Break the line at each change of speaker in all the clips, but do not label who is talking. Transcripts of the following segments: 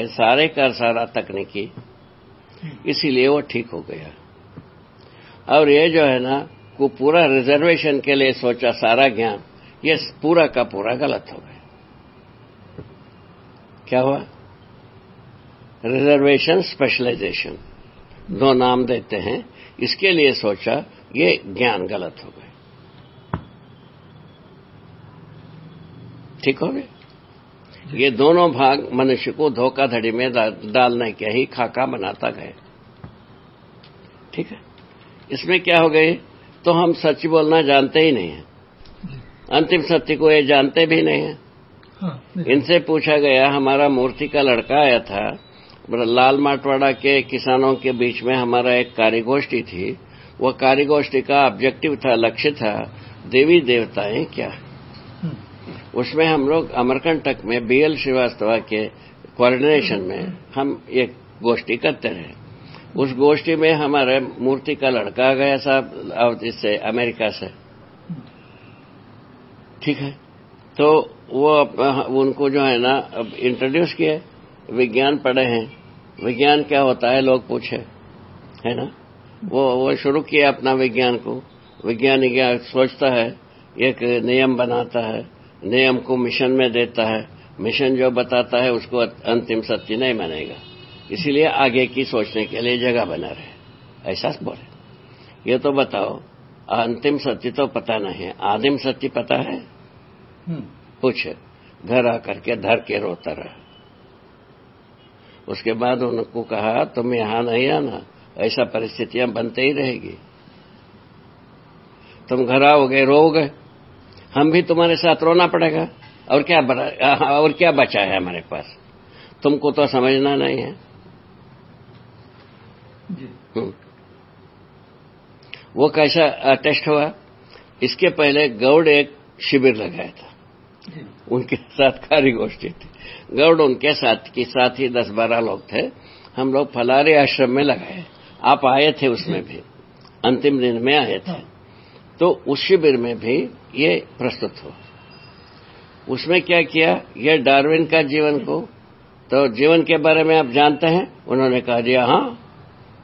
है, सारे का सारा तकनीकी। इसीलिए वो ठीक हो गया। और ये जो है ना, को पूरा रिजर्वेशन के लिए सोचा सारा ज्ञान, ये पूरा का पूरा गलत हो गया। क्या हुआ? रिजर्वेशन स्पेशलाइजेशन दो नाम देते हैं। इसके लिए सोचा, ये ज्ञान गलत हो गए ठीक हो गए ये दोनों भाग मनुष्य को धोखाधड़ी में डालने के ही खाका बनाता गए। ठीक है? इसमें क्या हो गई? तो हम सच बोलना जानते ही नहीं है। अंतिम सत्य को ये जानते भी नहीं है। हाँ, इनसे पूछा गया हमारा मूर्ति का लड़का आया था लाल माटवाड़ा के किसानों के बीच में हमारा एक कार्यगोष्ठी थी। वह कार्यगोष्ठी का ऑब्जेक्टिव था लक्ष्य था देवी देवताएँ क्या? उसमें हम लोग अमरकंटक में बीएल श्रीवास्तव के कोऑर्डिनेशन में हम एक गोष्ठी करते रहे। उस गोष्ठी में हमारे मूर्ति का लड़का गया साहब इससे अमेरिका से। ठीक है? तो वो उनको जो है ना, अब इंट्रोड्यूस किए। विज्ञान पढ़े हैं। विज्ञान क्या होता है, लोग पूछे। है ना? वो वो शुरू किया अपना विज्ञान को। विज्ञानिक सोचता है, एक नियम बनाता है। नियम को मिशन में देता है। मिशन जो बताता है उसको अंतिम सत्य नहीं मानेगा। इसीलिए आगे की सोचने के लिए जगह बना रहे। ऐसा बोले। ये तो बताओ अंतिम सत्य तो पता नहीं है। आदिम सत्य पता है? हम्म। पूछ। घर आकर के धर के रोता रहा। उसके बाद उनको कहा तुम यहाँ नहीं आना। ऐसा परिस्थितियाँ बनते ही रहेगी। तुम घर आओगे रोगे हम भी तुम्हारे साथ रोना पड़ेगा। और क्या और क्या बचा है हमारे पास? तुमको तो समझना नहीं है। हम्म। वो कैसा टेस्ट हुआ? इसके पहले गौड़ एक शिविर लगाया था। उनके साथ कार्यगोष्ठी थी। गौड़ उनके साथ के साथ ही दस बारह लोग थे। हम लोग फलारे आश्रम में लगाए। आप आए थे उसमें भी। अंतिम दिन में आए थे। तो उस शिविर में भी ये प्रस्तुत हो। उसमें क्या किया? ये डार्विन का जीवन को। तो जीवन के बारे में आप जानते हैं? उन्होंने कहा दिया हाँ।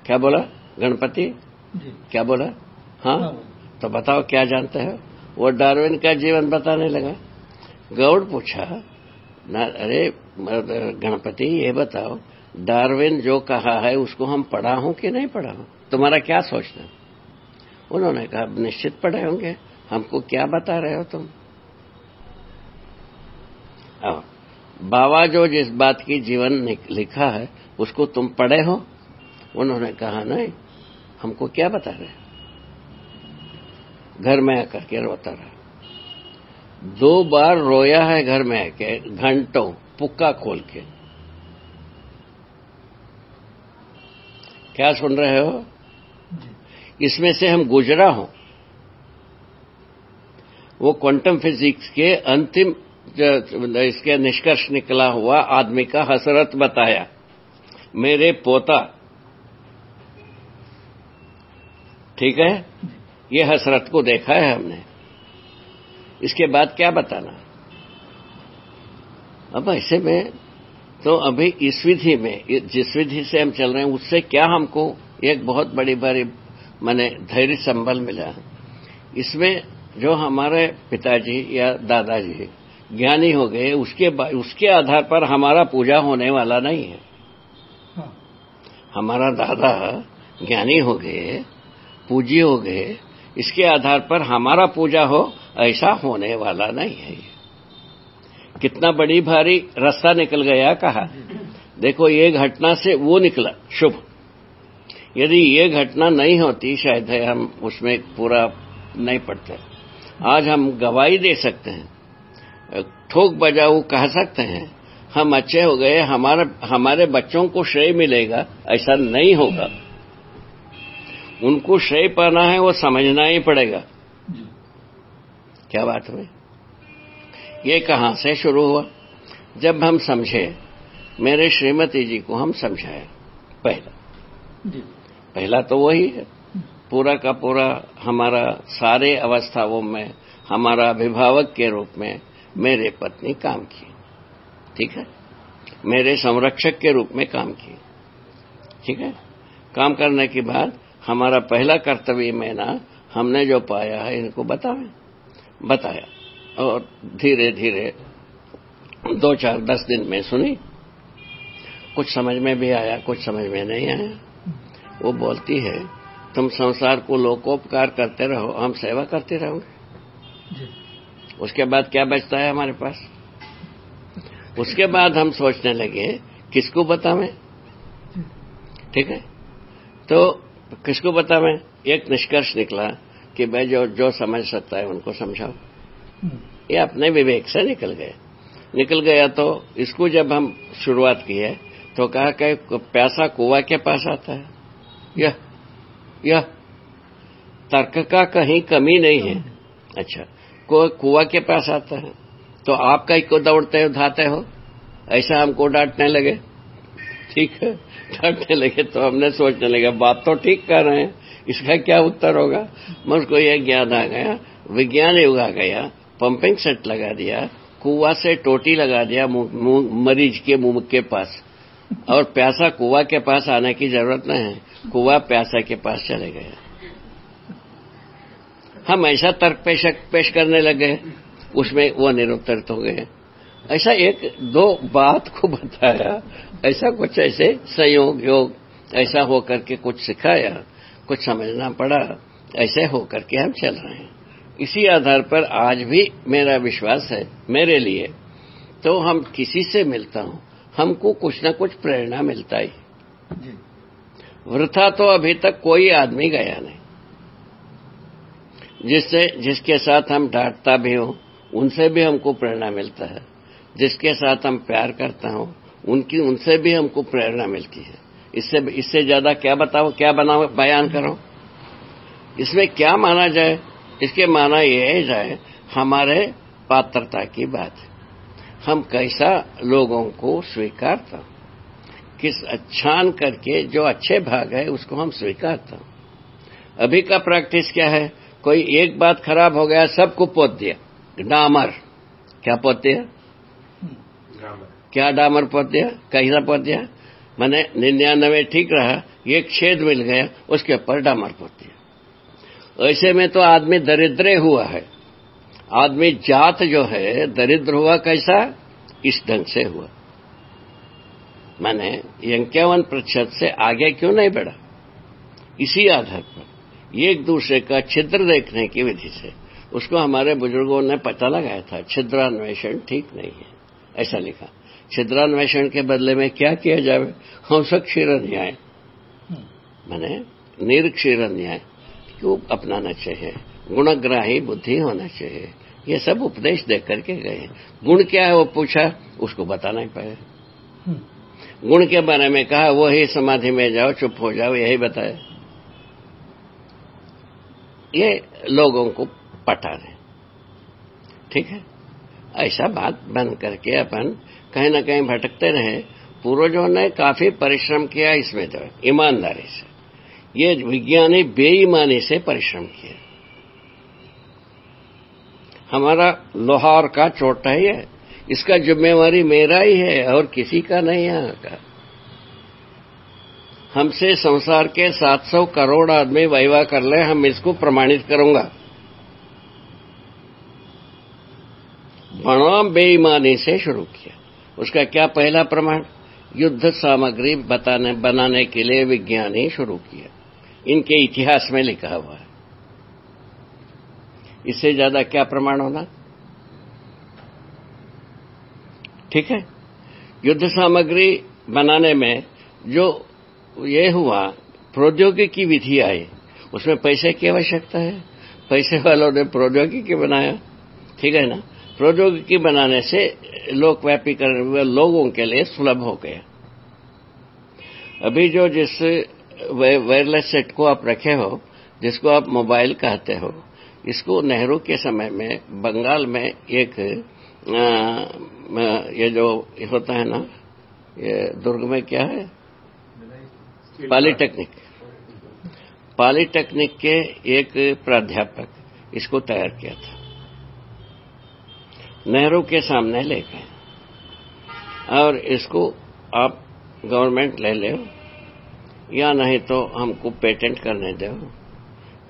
क्या बोला? गणपति? क्या बोला? हाँ, हाँ। तो बताओ क्या जानते हो? वो डार्विन का जीवन बताने लगा। गौड़ पूछा ना अरे गणपति ये बताओ डार्विन जो कहा है उसको हम पढ़ा हूँ कि नहीं पढ़ा हूँ? तुम्हारा क्या सोचना उन्होंने कहा निश्चित पढ़े होंगे। हमको क्या बता रहे हो तुम? बाबा जो जिस बात की जीवन लिखा है, उसको तुम पढ़े हो? उन्होंने कहा, नहीं, हमको क्या बता रहे घर में आकर के रोता रहा। दो बार रोया है घर में आके, घंटों पुक्का खोल के। क्या सुन रहे हो? इसमें से हम गुजरा हूँ। वो क्वांटम फिजिक्स के अंतिम इसके निष्कर्ष निकला हुआ आदमी का हसरत बताया। मेरे पोता। ठीक है? ये हसरत को देखा है हमने। इसके बाद क्या बताना? अब ऐसे में तो अभी इस विधि में, जिस विधि से हम चल रहे हैं, उससे क्या हमको एक बहुत बड़ी बड़ी मैंने धैर्य संबल मिला। इसमें जो हमारे पिताजी या दादाजी ज्ञानी हो गए उसके उसके आधार पर हमारा पूजा होने वाला नहीं है। हाँ। हमारा दादा ज्ञानी हो गए पूजी हो गए इसके आधार पर हमारा पूजा हो ऐसा होने वाला नहीं है। कितना बड़ी भारी रास्ता निकल गया कहा। देखो ये घटना से वो निकला शुभ। यदि ये घटना नहीं होती, शायद है, हम उसमें पूरा नहीं पढ़ते आज हम गवाही दे सकते हैं, ठोक बजाऊ कह सकते हैं, हम अच्छे हो गए, हमारे हमारे बच्चों को श्रेय मिलेगा, ऐसा नहीं होगा। उनको श्रेय पाना है, वो समझना ही पड़ेगा। क्या बात हुई? ये कहाँ से शुरू हुआ? जब हम समझे, मेरे श्रीमती जी को हम समझाए, पहला। पहला तो वही है। पूरा का पूरा हमारा सारे अवस्थाओं में, हमारा अभिभावक के रूप में मेरे पत्नी काम की ठीक है? मेरे संरक्षक के रूप में काम किए। ठीक है? काम करने के बाद हमारा पहला कर्तव्य में ना, हमने जो पाया है, इनको बताएँ बताया। और धीरे धीरे दो चार दस दिन में सुनी। कुछ समझ में भी आया, कुछ समझ में नहीं आया। वो बोलती है तुम संसार को लोकोपकार करते रहो हम सेवा करते रहोगे उसके बाद क्या बचता है हमारे पास? उसके बाद हम सोचने लगे किसको बतावें? ठीक है? तो किसको बतावें? एक निष्कर्ष निकला कि मैं जो जो समझ सकता है उनको समझाओ ये अपने विवेक से निकल गए। निकल गया तो इसको जब हम शुरुआत की है तो कहा कि पैसा कुआ के पास आता है। यह यह तर्क का कहीं कमी नहीं है। अच्छा को, कुआ के पास आता है। तो आप कहीं को दौड़ते हो, धाते हो? ऐसा हमको डांटने लगे। ठीक है, डांटने लगे तो हमने सोचने लगे, बात तो ठीक कर रहे हैं। इसका क्या उत्तर होगा? मुझको यह ज्ञान आ गया, विज्ञान युग आ गया पंपिंग सेट लगा दिया, कुआ से टोटी लगा दिया मरीज़ के मुँह के पास। और प्यासा कुआ के पास आने की ज़रूरत नहीं है। कुआ प्यासा के पास चले गए। हम ऐसा तर्क पेश, पेश करने लगे उसमें वो निरुत्तरित हो गए। ऐसा एक दो बात को बताया ऐसा कुछ ऐसे संयोग योग ऐसा होकर के कुछ सिखाया कुछ समझना पड़ा ऐसे होकर के हम चल रहे हैं। इसी आधार पर आज भी मेरा विश्वास है मेरे लिए तो हम किसी से मिलता हूँ। हमको कुछ न कुछ प्रेरणा मिलता ही। वृथा तो अभी तक कोई आदमी गया नहीं। जिससे जिसके साथ हम डांटता भी हो उनसे भी हमको प्रेरणा मिलता है। जिसके साथ हम प्यार करता हूँ उनकी उनसे भी हमको प्रेरणा मिलती है। इससे इससे ज़्यादा क्या बताओ क्या बनाओ बयान करो? इसमें क्या माना जाए? इसके माना यह जाए हमारे पात्रता की बात हम कैसा लोगों को स्वीकारता? किस छान करके जो अच्छे भाग है उसको हम स्वीकारता? अभी का प्रैक्टिस क्या है? कोई एक बात खराब हो गया सबको पोत दिया। डामर। क्या पोत दिया? क्या डामर पोत दिया? कैसा पोत दिया? मैंने निन्यानवे ठीक रहा एक छेद मिल गया उसके ऊपर डामर पोत दिया। ऐसे में तो आदमी दरिद्र हुआ है। आदमी जात जो है दरिद्र हुआ कैसा? इस ढंग से हुआ। मैंने इक्यावन प्रतिशत से आगे क्यों नहीं बढ़ा? इसी आधार पर एक दूसरे का छिद्र देखने की विधि से। उसको हमारे बुज़ुर्गों ने पता लगाया था छिद्रान्वेषण ठीक नहीं है। ऐसा लिखा। छिद्रान्वेषण के बदले में क्या किया जाए हंस क्षीर न्याय मैंने निर्क्षीर न्याय। क्यों अपनाना चाहिए? गुणग्राही बुद्धि होना चाहिए। ये सब उपदेश दे करके गए गुण क्या है वो पूछा उसको बताना ही पाए गुण के बारे में कहा वो ही समाधि में जाओ चुप हो जाओ यही बताए ये लोगों को पटा रहे। ठीक है? ऐसा बात बंद करके अपन कहीं ना कहीं भटकते रहे। पूर्वजों ने काफ़ी परिश्रम किया इसमें तो ईमानदारी से। ये विज्ञानी बेईमानी से परिश्रम किया हमारा लोहार का चोटा ही है इसका जिम्मेवारी मेरा ही है और किसी का नहीं यहाँ का। हमसे संसार के 700 करोड़ आदमी वाइवा कर ले, हम इसको प्रमाणित करूँगा। बड़ा बेईमानी से शुरू किया। उसका क्या पहला प्रमाण? युद्ध सामग्री बताने, बनाने के लिए विज्ञानी शुरू किया। इनके इतिहास में लिखा हुआ है। इससे ज़्यादा क्या प्रमाण होना ठीक है? युद्ध सामग्री बनाने में जो ये हुआ, प्रौद्योगिकी विधि आई, उसमें पैसे की आवश्यकता है। पैसे वालों ने प्रौद्योगिकी बनाया, ठीक है ना? प्रौद्योगिकी बनाने से लोकव्यापी करने लोगों के लिए सुलभ हो गया। अभी जो जिस वायरलेस सेट को आप रखे हो, जिसको आप मोबाइल कहते हो इसको नेहरू के समय में बंगाल में एक आ, ये जो होता है ना ये दुर्ग में क्या है? पॉलिटेक्निक। पॉलिटेक्निक के एक प्राध्यापक इसको तैयार किया था। नेहरू के सामने ले गए। और इसको आप गवर्नमेंट ले ले या नहीं तो हमको पेटेंट करने दो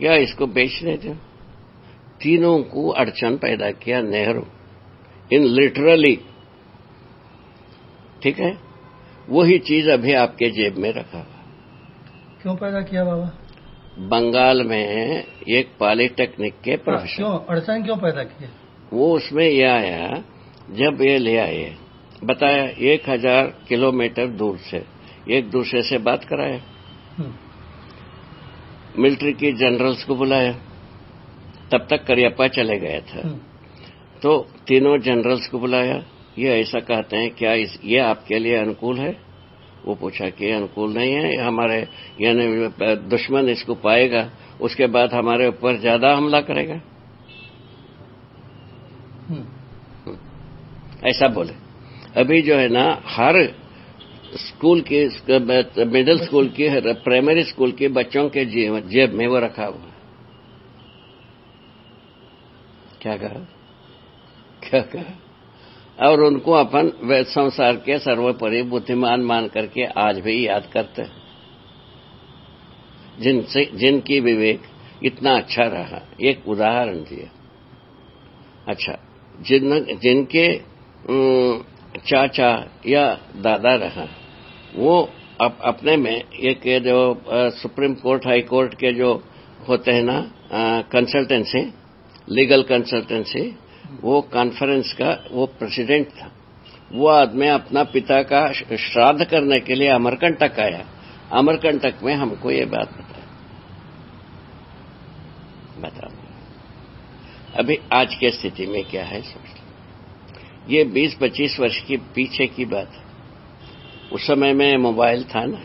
या इसको बेचने दो। तीनों को अड़चन पैदा किया नेहरू। इन लिटरली ठीक है? वही चीज़ अभी आपके जेब में रखा हुआ।
क्यों पैदा किया बाबा?
बंगाल में एक पॉलिटेक्निक के प्रोफेसर
क्यों? अड़चन क्यों पैदा किया?
वो उसमें यह आया जब ये ले आए बताया एक हज़ार किलोमीटर दूर से एक दूसरे से बात कराया।
हम्म,
मिलिट्री की जनरल्स को बुलाया। तब तक करियप्पा चले गया था।
हम्म,
तो तीनों जनरल्स को बुलाया। ये ऐसा कहते हैं क्या इस, ये आपके लिए अनुकूल है? वो पूछा कि अनुकूल नहीं है हमारे यानी दुश्मन इसको पाएगा उसके बाद हमारे ऊपर ज़्यादा हमला करेगा।
हम्म,
ऐसा बोले। अभी जो है ना हर स्कूल के मिडिल स्कूल की प्राइमरी स्कूल के बच्चों के जेब में वो रखा हुआ है। क्या कहा? क्या कहा? और उनको अपन वे संसार के सर्वोपरि बुद्धिमान मान करके आज भी याद करते हैं। जिनसे जिनकी विवेक इतना अच्छा रहा। एक उदाहरण दिया। अच्छा जिन जिनके चाचा या दादा रहा वो अप, अपने में एक जो सुप्रीम कोर्ट हाई कोर्ट के जो होते हैं ना कंसल्टेंसी लीगल कंसल्टेंसी वो कॉन्फ्रेंस का वो प्रेसिडेंट था। वो आदमी अपना पिता का श्राद्ध करने के लिए अमरकंटक आया। अमरकंटक में हमको ये बात बताया। बताओ। अभी आज के स्थिति में क्या है सोच। ये 20-25 वर्ष की पीछे की बात है। उस समय में मोबाइल था ना?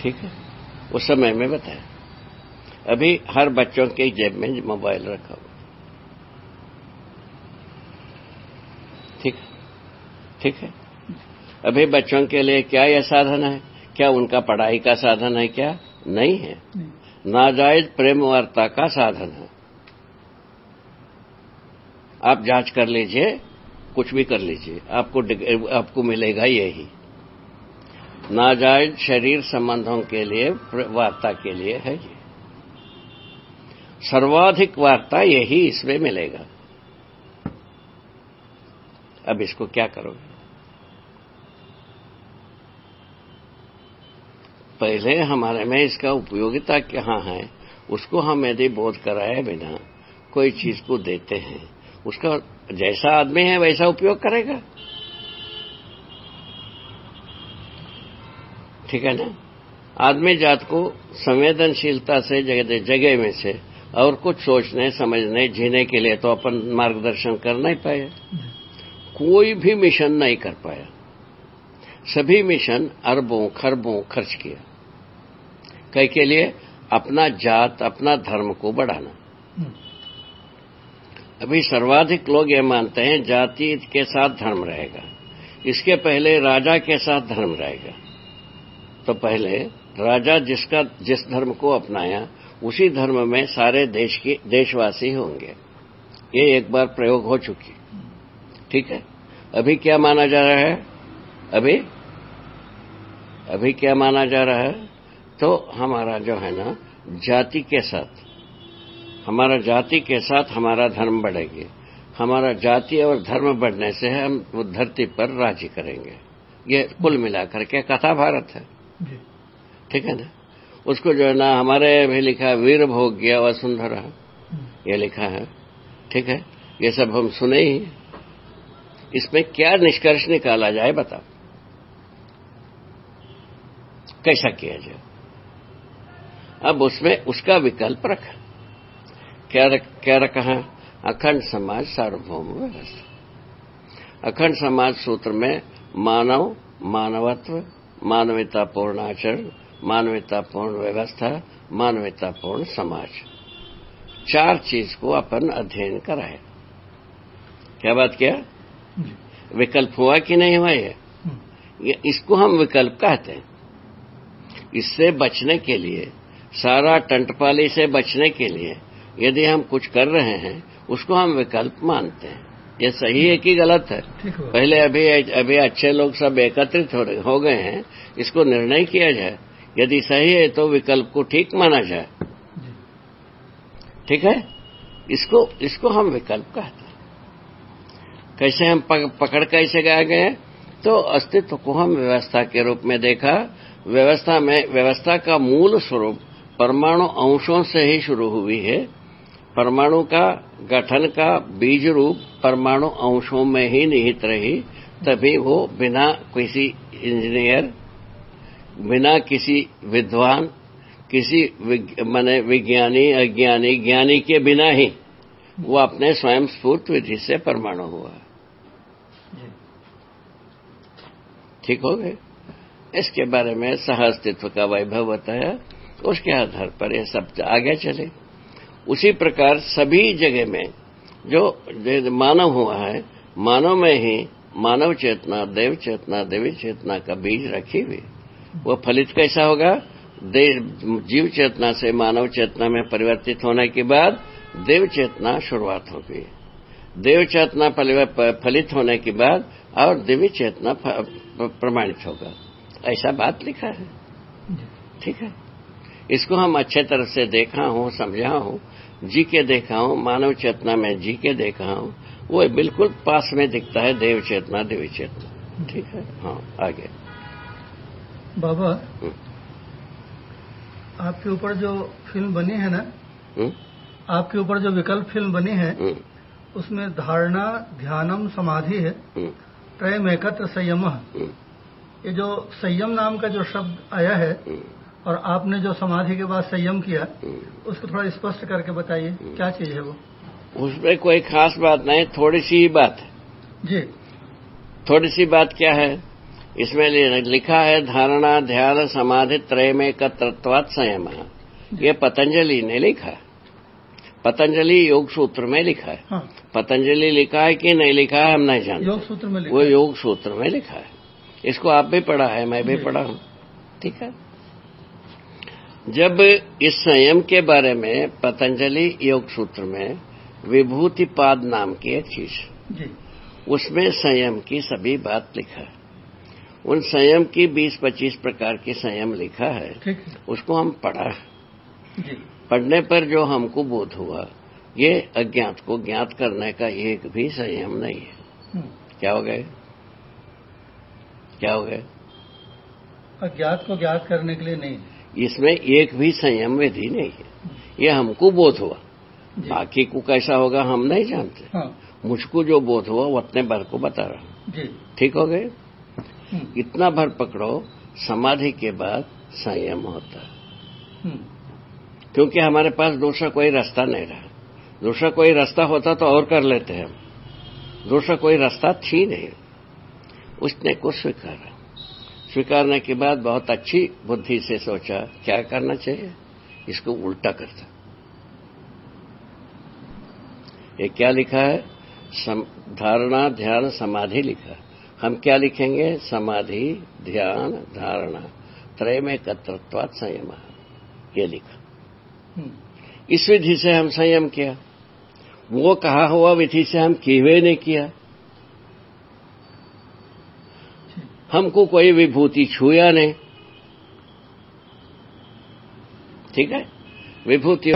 ठीक है? उस समय में बताया। अभी हर बच्चों के जेब में मोबाइल रखा हुआ। ठीक? ठीक है? अभी बच्चों के लिए क्या यह साधन है? क्या उनका पढ़ाई का साधन है क्या? नहीं है। नाजायज प्रेम वार्ता का साधन है। आप जाँच कर लीजिए कुछ भी कर लीजिए। आपको आपको मिलेगा यही। नाजायज शरीर संबंधों के लिए वार्ता के लिए है ये। सर्वाधिक वार्ता यही इसमें मिलेगा। अब इसको क्या करोगे? पहले हमारे में इसका उपयोगिता कहाँ है, उसको हम यदि बोध कराए बिना कोई चीज़ को देते हैं, उसका जैसा आदमी है वैसा उपयोग करेगा। ठीक है ना? आदमी जात को संवेदनशीलता से जगह जगह में से और कुछ सोचने, समझने, जीने के लिए तो अपन मार्गदर्शन कर नहीं पाए। कोई भी मिशन नहीं कर पाया। सभी मिशन अरबों, खरबों खर्च किया कई के लिए अपना जात, अपना धर्म को बढ़ाना। अभी सर्वाधिक लोग ये मानते हैं, जाति के साथ धर्म रहेगा। इसके पहले राजा के साथ धर्म रहेगा। तो पहले राजा जिसका, जिस धर्म को अपनाया, उसी धर्म में सारे देश के, देशवासी होंगे। ये एक बार प्रयोग हो चुकी। ठीक है? अभी क्या माना जा रहा है? अभी? अभी क्या माना जा रहा है? तो हमारा जो है ना, जाति के साथ, हमारा जाति के साथ हमारा धर्म बढ़ेगी। हमारा जाति और धर्म बढ़ने से हम धरती पर राज्य करेंगे। ये कुल मिलाकर के कथा भारत है। ठीक है ना? उसको जो है ना हमारे भी लिखा वीर भोग गया वसुंधरा। ये लिखा है। ठीक है? ये सब हम सुने ही। इसमें क्या निष्कर्ष निकाला जाए बताओ। कैसा किया जाए? अब उसमें उसका विकल्प रखा। क्या रख, क्या रखा है? अखंड समाज सार्वभौम व्यवस्था। अखंड समाज सूत्र में मानव मानवत्व मानवतापूर्ण आचरण मानवतापूर्ण व्यवस्था मानवतापूर्ण समाज। चार चीज़ को अपन अध्ययन कराए। क्या बात क्या? विकल्प हुआ कि नहीं हुआ ये?
हम्म,
इसको हम विकल्प कहते हैं। इससे बचने के लिए सारा टंटपाली से बचने के लिए यदि हम कुछ कर रहे हैं उसको हम विकल्प मानते हैं। ये सही है कि गलत है? पहले अभी अभी अच्छे लोग सब एकत्रित हो, हो गए हैं इसको निर्णय किया जाए। यदि सही है तो विकल्प को ठीक माना जाए। ठीक है? इसको इसको हम विकल्प कहते हैं। कैसे हम पकड़ कैसे गए गए तो अस्तित्व को हम व्यवस्था के रूप में देखा। व्यवस्था में व्यवस्था का मूल स्वरूप परमाणु अंशों से ही शुरू हुई है। परमाणु का गठन का बीज रूप परमाणु अंशों में ही निहित रही तभी वो बिना किसी इंजीनियर बिना किसी विद्वान, किसी माने विज्ञानी, अज्ञानी, ज्ञानी के बिना ही वो अपने स्वयं स्फूर्त विधि से परमाणु हुआ। ठीक हो गए? इसके बारे में सह अस्तित्व का वैभव बताया उसके आधार पर ये सब आगे चले। उसी प्रकार सभी जगह में जो मानव हुआ है, मानव में ही मानव चेतना, देव चेतना, देवी चेतना का बीज रखी हुई। वो फलित कैसा होगा? जीव चेतना से मानव चेतना में परिवर्तित होने के बाद देव चेतना शुरुआत होगी। देव चेतना फलित होने के बाद और देवी चेतना प्रमाणित होगा। ऐसा बात लिखा है। ठीक है। इसको हम अच्छे तरह से देखा हूँ, समझा हूँ। जी के देखा हूँ, मानव चेतना में जी के देखा हूँ, वो बिल्कुल पास में दिखता है, देव चेतना देवी चेतना। ठीक है? हाँ आगे।
बाबा
हम्म,
आपके ऊपर जो फ़िल्म बनी है ना
हम्म,
आपके ऊपर जो विकल्प फ़िल्म बनी है
हम्म,
उसमें धारणा ध्यानम समाधि है। त्रय एकत्र संयम। ये जो संयम नाम का जो शब्द आया है और आपने जो समाधि के बाद संयम किया। उसको थोड़ा स्पष्ट करके बताइए क्या चीज़ है वो?
उसमें कोई खास बात नहीं थोड़ी सी ही बात है।
जी।
थोड़ी सी बात क्या है? इसमें लिखा है धारणा ध्यान समाधि त्रय में एकत्रत्वात संयम ये पतंजलि ने लिखा पतंजलि योग सूत्र में लिखा है।
हाँ।
पतंजलि लिखा है कि नहीं लिखा है हम नहीं जानते।
योग सूत्र में लिखा
वो योग सूत्र में लिखा है। इसको आप भी पढ़ा है मैं भी पढ़ा हूँ। ठीक है? जब इस संयम के बारे में पतंजलि योग सूत्र में विभूतिपाद नाम की एक चीज़ उसमें संयम की सभी बात लिखा है। उन संयम की 20-25 प्रकार के संयम लिखा है उसको हम पढ़ा। पढ़ने पर जो हमको बोध हुआ ये अज्ञात को ज्ञात करने का एक भी संयम नहीं है।
हम्म।
क्या हो गए क्या हो गए
अज्ञात को ज्ञात करने के लिए नहीं।
इसमें एक भी संयम विधि नहीं है। ये हमको बोध हुआ। बाकी को कैसा होगा हम नहीं जानते।
हाँ।
मुझको जो बोध हुआ वो अपने भर को बता रहा हूँ। ठीक हो गए? इतना भर पकड़ो समाधि के बाद संयम होता। है
हम्म,
क्योंकि हमारे पास दूसरा कोई रास्ता नहीं रहा। दूसरा कोई रास्ता होता तो और कर लेते हम। दूसरा कोई रास्ता थी नहीं। उसने को स्वीकारा। स्वीकारने के बाद बहुत अच्छी बुद्धि से सोचा क्या करना चाहिए? इसको उल्टा करता। ये क्या लिखा है? सम, धारणा ध्यान समाधि लिखा। है हम क्या लिखेंगे? समाधि ध्यान धारणा त्रय में एकत्रत्वात संयम। ये लिखा।
हम्म,
इस विधि से हम संयम किया। वो कहा हुआ विधि से हम किए नहीं किया। हमको कोई विभूति छूया नहीं। ठीक है? विभूति